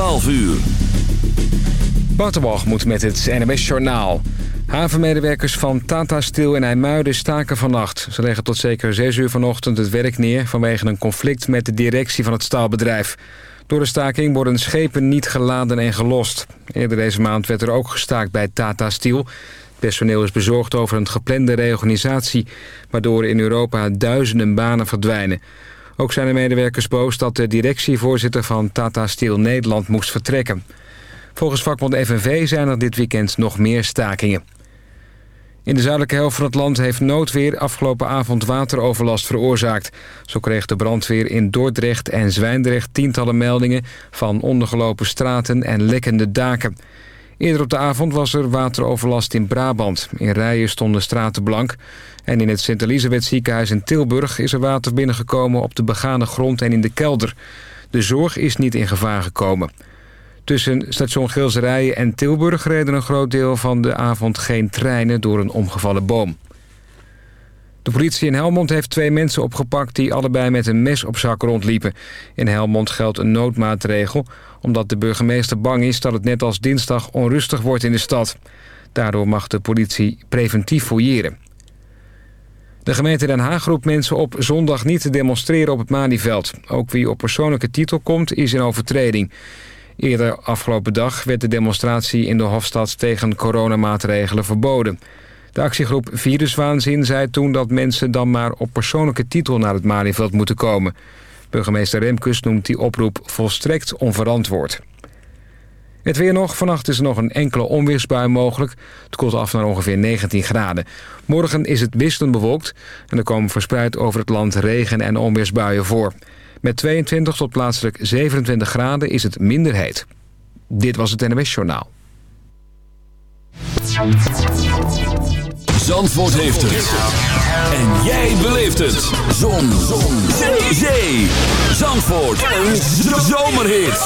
12 uur. moet met het NMS Journaal. Havenmedewerkers van Tata Steel in IJmuiden staken vannacht. Ze leggen tot zeker 6 uur vanochtend het werk neer... vanwege een conflict met de directie van het staalbedrijf. Door de staking worden schepen niet geladen en gelost. Eerder deze maand werd er ook gestaakt bij Tata Steel. Het personeel is bezorgd over een geplande reorganisatie... waardoor in Europa duizenden banen verdwijnen. Ook zijn de medewerkers boos dat de directievoorzitter van Tata Steel Nederland moest vertrekken. Volgens vakbond FNV zijn er dit weekend nog meer stakingen. In de zuidelijke helft van het land heeft noodweer afgelopen avond wateroverlast veroorzaakt. Zo kreeg de brandweer in Dordrecht en Zwijndrecht tientallen meldingen van ondergelopen straten en lekkende daken. Eerder op de avond was er wateroverlast in Brabant. In rijen stonden straten blank. En in het Sint-Elisabeth ziekenhuis in Tilburg is er water binnengekomen op de begane grond en in de kelder. De zorg is niet in gevaar gekomen. Tussen station Gilserijen en Tilburg reden een groot deel van de avond geen treinen door een omgevallen boom. De politie in Helmond heeft twee mensen opgepakt die allebei met een mes op zak rondliepen. In Helmond geldt een noodmaatregel omdat de burgemeester bang is dat het net als dinsdag onrustig wordt in de stad. Daardoor mag de politie preventief fouilleren. De gemeente Den Haag roept mensen op zondag niet te demonstreren op het Malieveld. Ook wie op persoonlijke titel komt is in overtreding. Eerder afgelopen dag werd de demonstratie in de Hofstad tegen coronamaatregelen verboden. De actiegroep Viruswaanzin zei toen dat mensen dan maar op persoonlijke titel naar het Malieveld moeten komen. Burgemeester Remkus noemt die oproep volstrekt onverantwoord. Het weer nog. Vannacht is er nog een enkele onweersbui mogelijk. Het koelt af naar ongeveer 19 graden. Morgen is het wisselend bewolkt en er komen verspreid over het land regen- en onweersbuien voor. Met 22 tot plaatselijk 27 graden is het minder heet. Dit was het NWS Journaal. Zandvoort heeft het. En jij beleeft het. Zon. Zon. Zee. Zee. Zandvoort. Een zomerhit.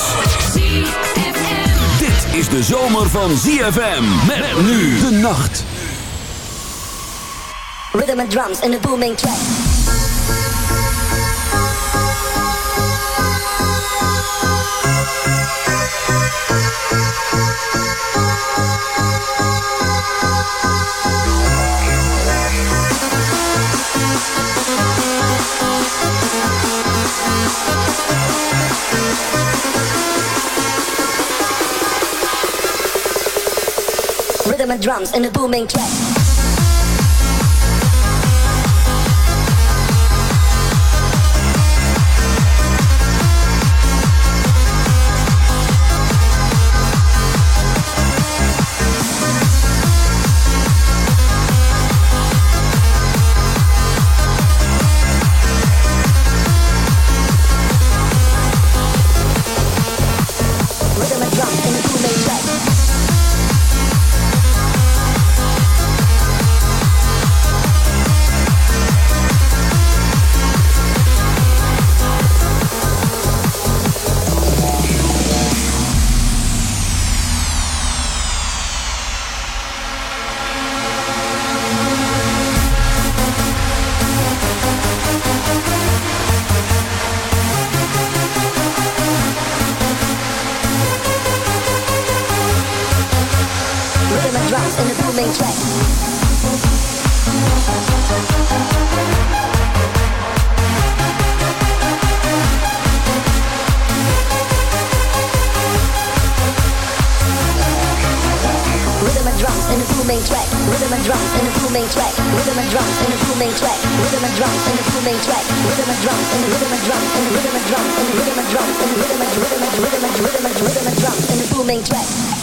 Dit is de zomer van ZFM. Met nu de nacht. Rhythm and drums in a booming track. Rhythm and drums in a booming track. Rhythm and drums in the full track. Rhythm and drums in the full track. Rhythm and drums in the full track. Rhythm and drums in the full track. Rhythm and drums and rhythm and drums and rhythm and drums and rhythm and drums and rhythm and rhythm and rhythm and rhythm and rhythm and drums in the full track.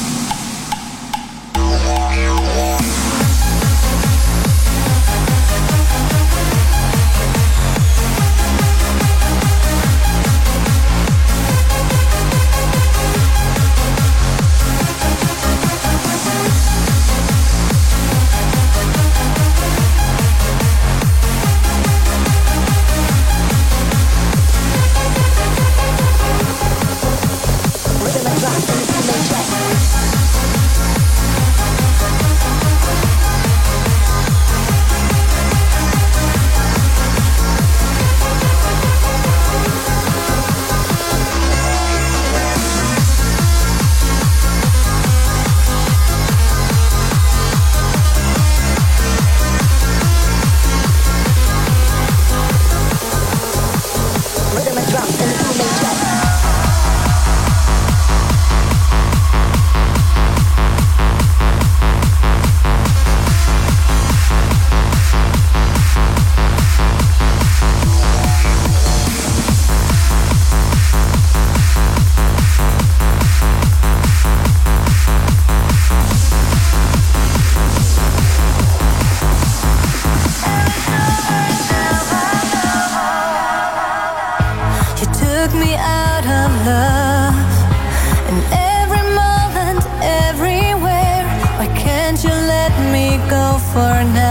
for now.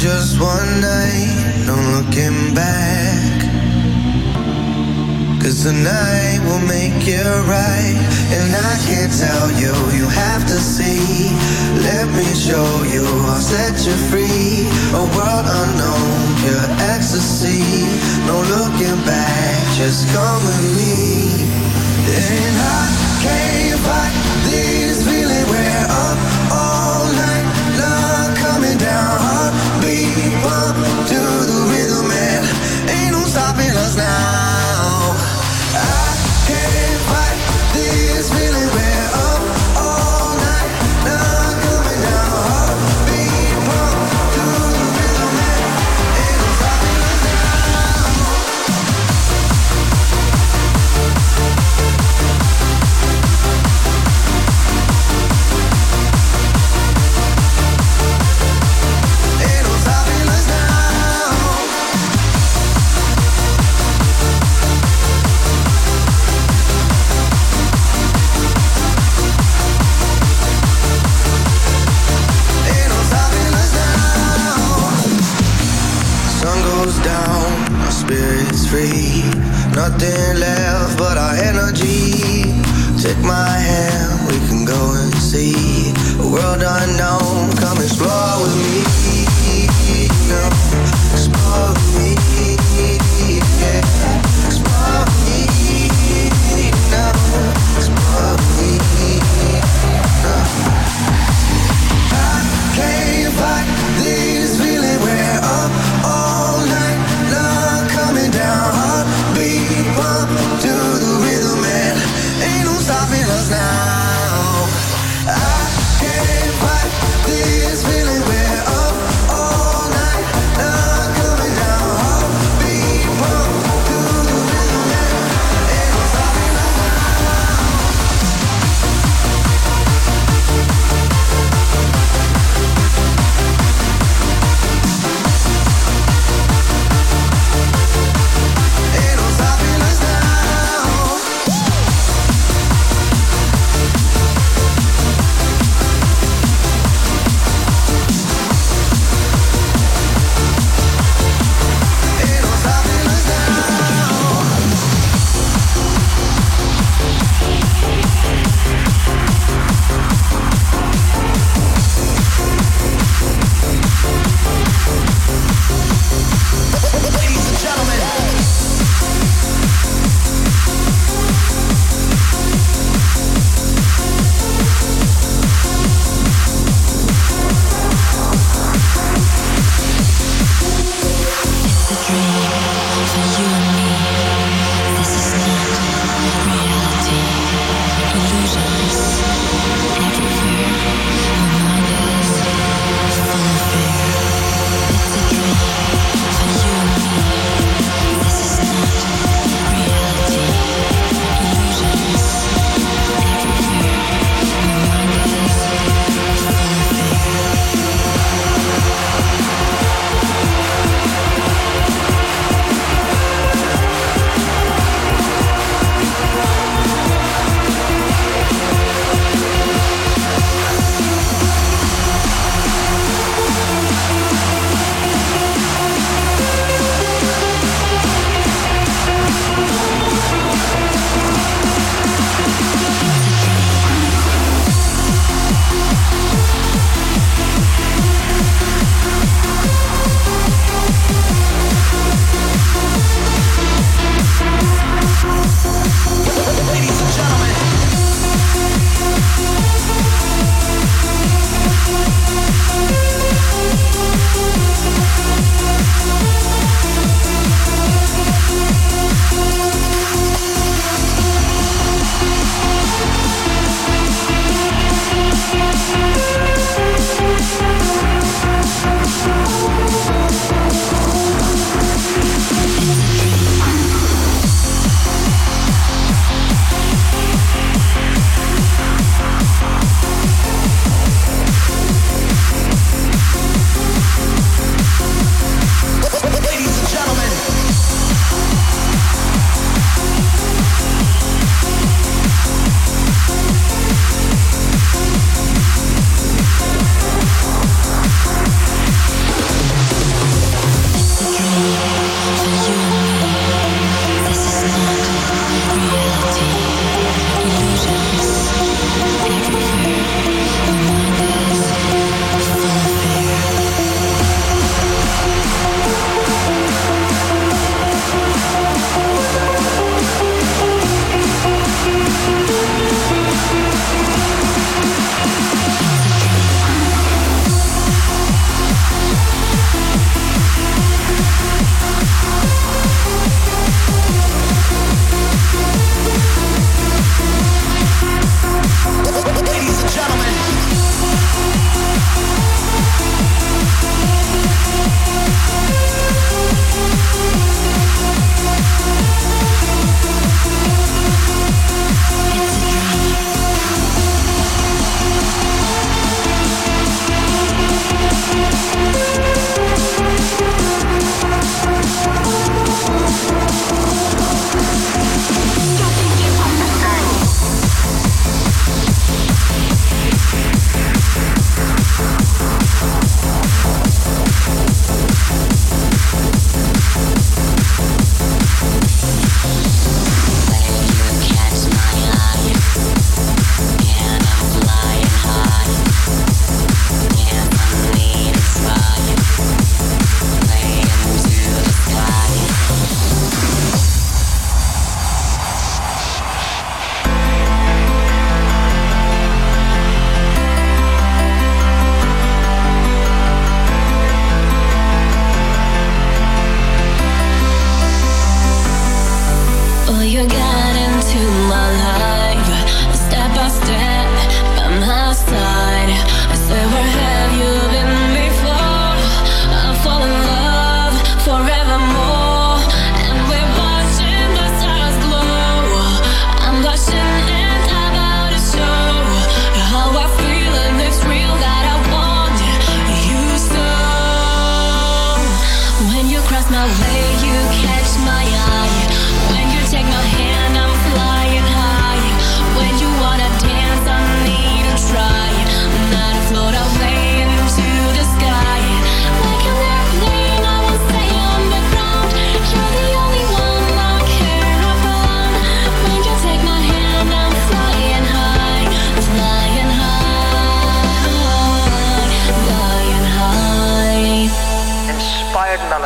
just one night, no looking back. Cause tonight will make you right. And I can't tell you, you have to see. Let me show you, I'll set you free. A world unknown, pure ecstasy. No looking back, just come with me. And I can't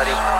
everybody.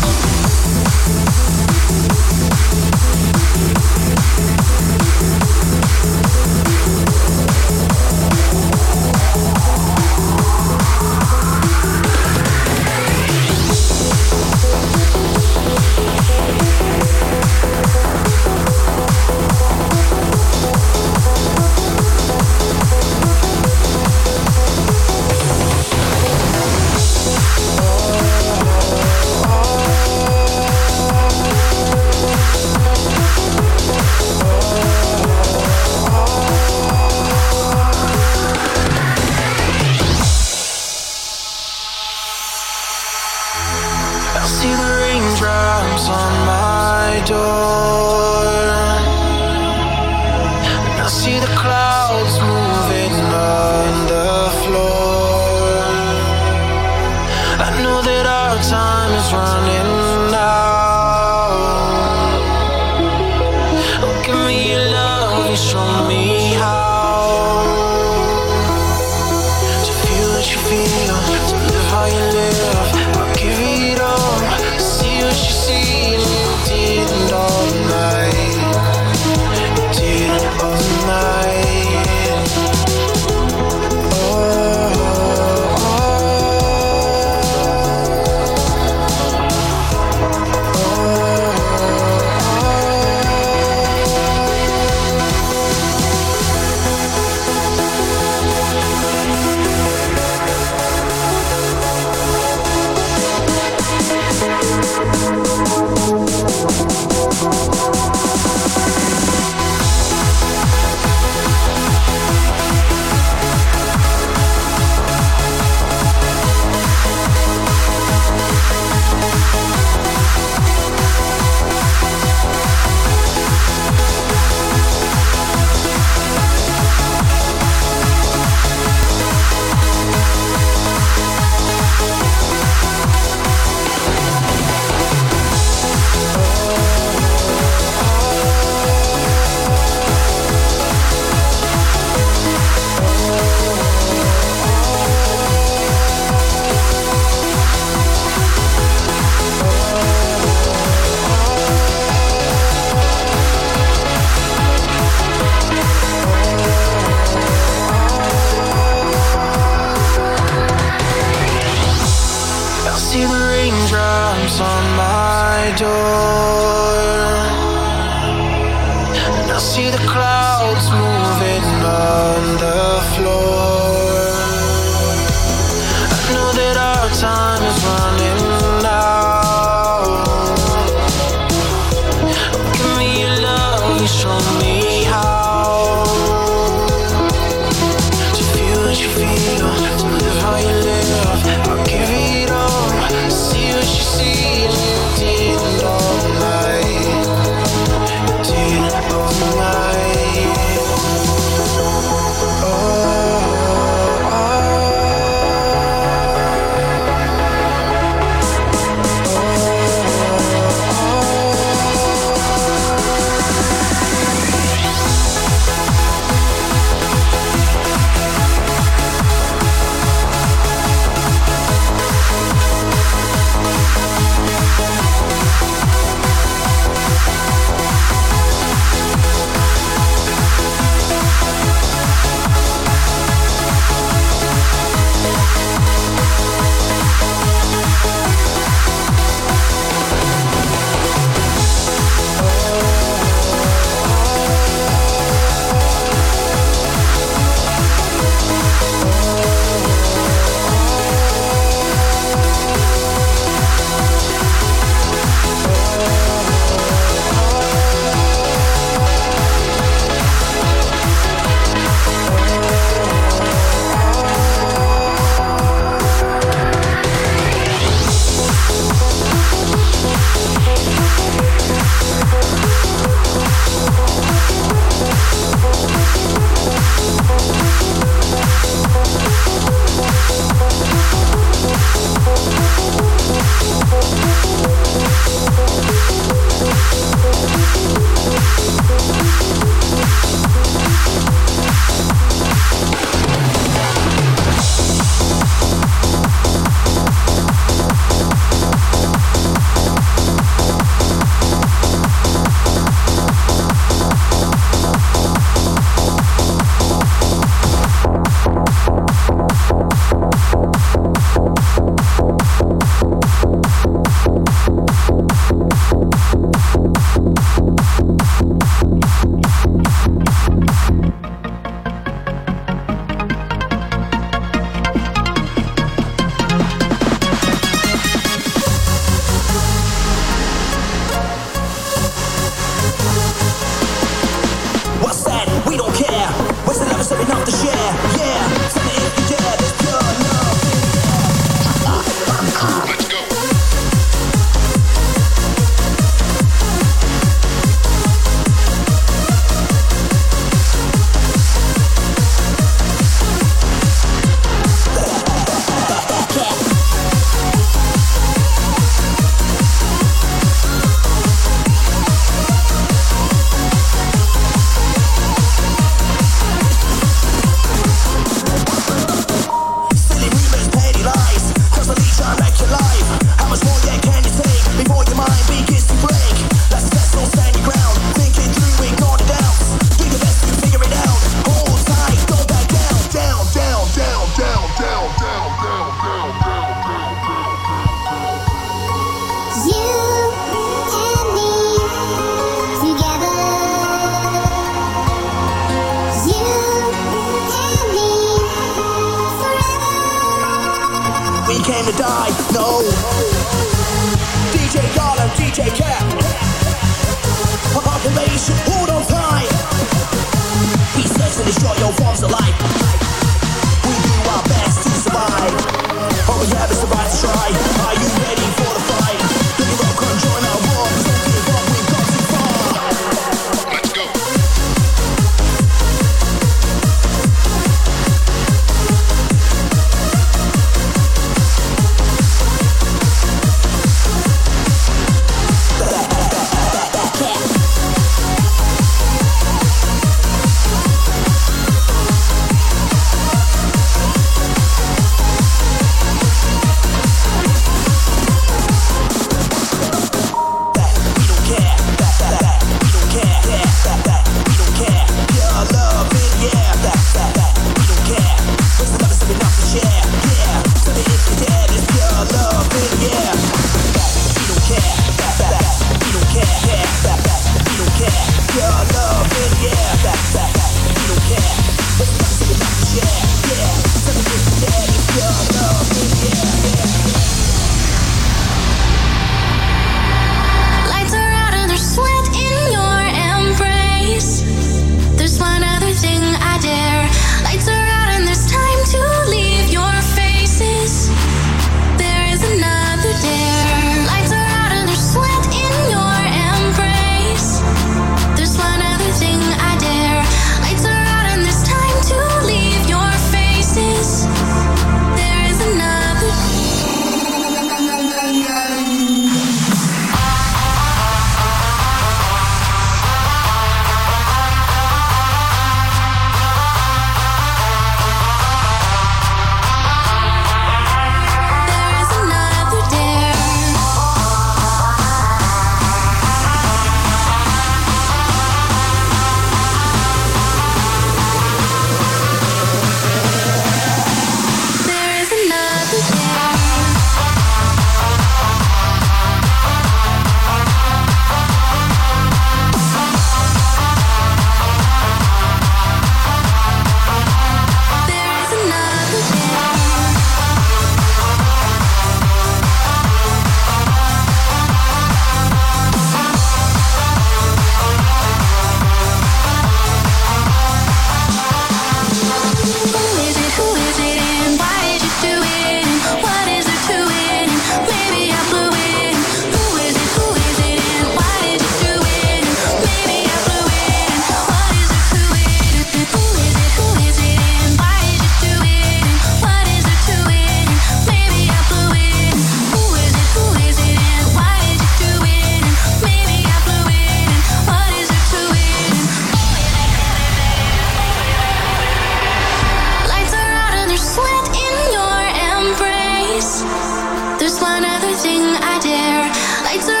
Lights are